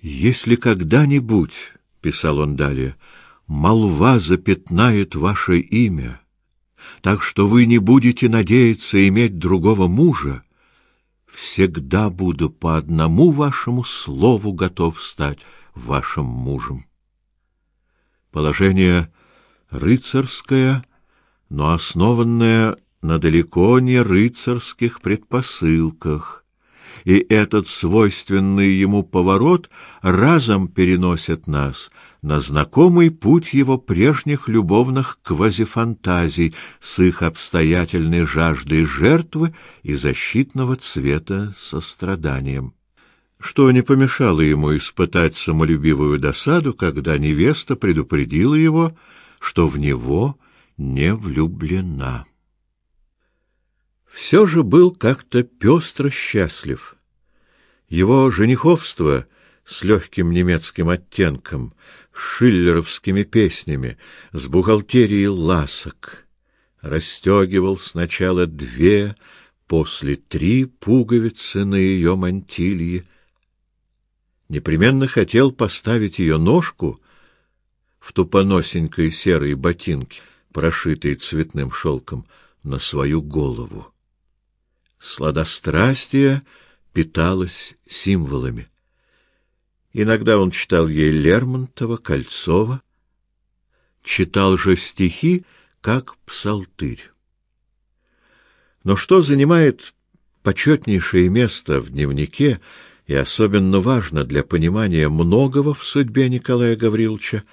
Если когда-нибудь, писал он далее, молва запятнает ваше имя, так что вы не будете надеяться иметь другого мужа, всегда буду по одному вашему слову готов стать вашим мужем. Положение рыцарское, но основанное на далеко не рыцарских предпосылках, и этот свойственный ему поворот разом переносит нас на знакомый путь его прежних любовных квазифантазий с их обстоятельной жаждой жертвы и защитного цвета состраданием. Что не помешало ему испытать самолюбивую досаду, когда невеста предупредила его, что в него не влюблена. Все же был как-то пестро счастлив. Его жениховство с легким немецким оттенком, шиллеровскими песнями, с бухгалтерией ласок, расстегивал сначала две, после три пуговицы на ее мантилье, непременно хотел поставить ее ножку в тупоносенькой серой ботинке, прошитой цветным шелком, на свою голову. Сладострастие питалось символами. Иногда он читал ей Лермонтова, Кольцова, читал же стихи, как псалтырь. Но что занимает почетнейшее место в дневнике и особенно важно для понимания многого в судьбе Николая Гавриловича,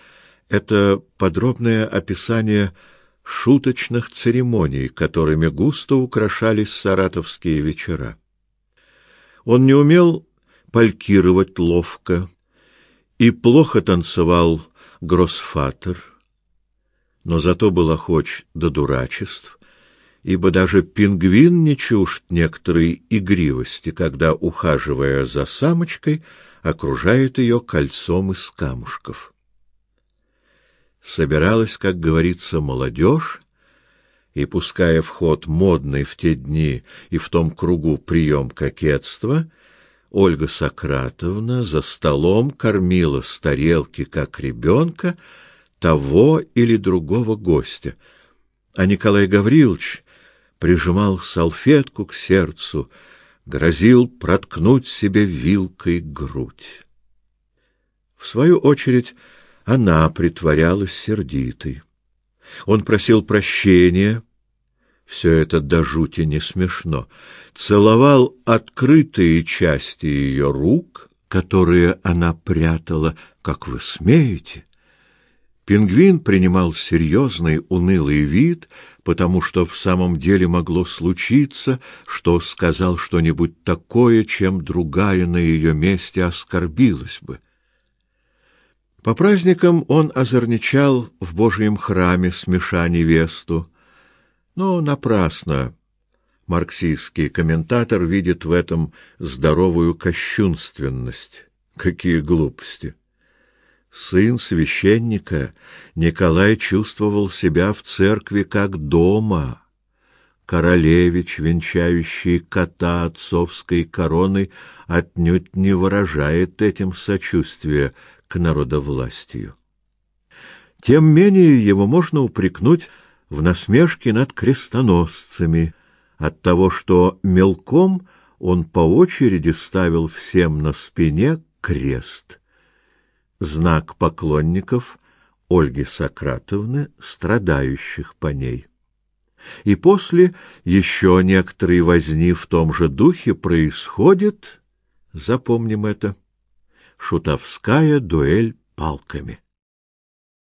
это подробное описание шуточных церемоний, которыми густо украшались саратовские вечера. Он не умел палькировать ловко и плохо танцевал гроссфатер, но зато был охоч до дурачеств, ибо даже пингвин не чужд некоторой игривости, когда, ухаживая за самочкой, окружает ее кольцом из камушков. Собиралась, как говорится, молодежь, и, пуская в ход модный в те дни и в том кругу прием кокетства, Ольга Сократовна за столом кормила с тарелки, как ребенка, того или другого гостя, а Николай Гаврилович прижимал салфетку к сердцу, грозил проткнуть себе вилкой грудь. В свою очередь, она притворялась сердитой. Он просил прощения. Все это до жути не смешно. Целовал открытые части ее рук, которые она прятала, как вы смеете. Пингвин принимал серьезный, унылый вид, потому что в самом деле могло случиться, что сказал что-нибудь такое, чем другая на ее месте оскорбилась бы. По праздникам он озорничал в Божьем храме, смеша невесту, но напрасно. Марксистский комментатор видит в этом здоровую кощунственность. Какие глупости! Сын священника Николай чувствовал себя в церкви как дома. Королевич, венчающий кота отцовской короной, отнюдь не выражает этим сочувствия к народовластию. Тем менее его можно упрекнуть в насмешке над крестоносцами от того, что мелком он по очереди ставил всем на спине крест, знак поклонников Ольги Сократовны, страдающих по ней. И после еще некоторые возни в том же духе происходит, запомним это, шутовская дуэль палками.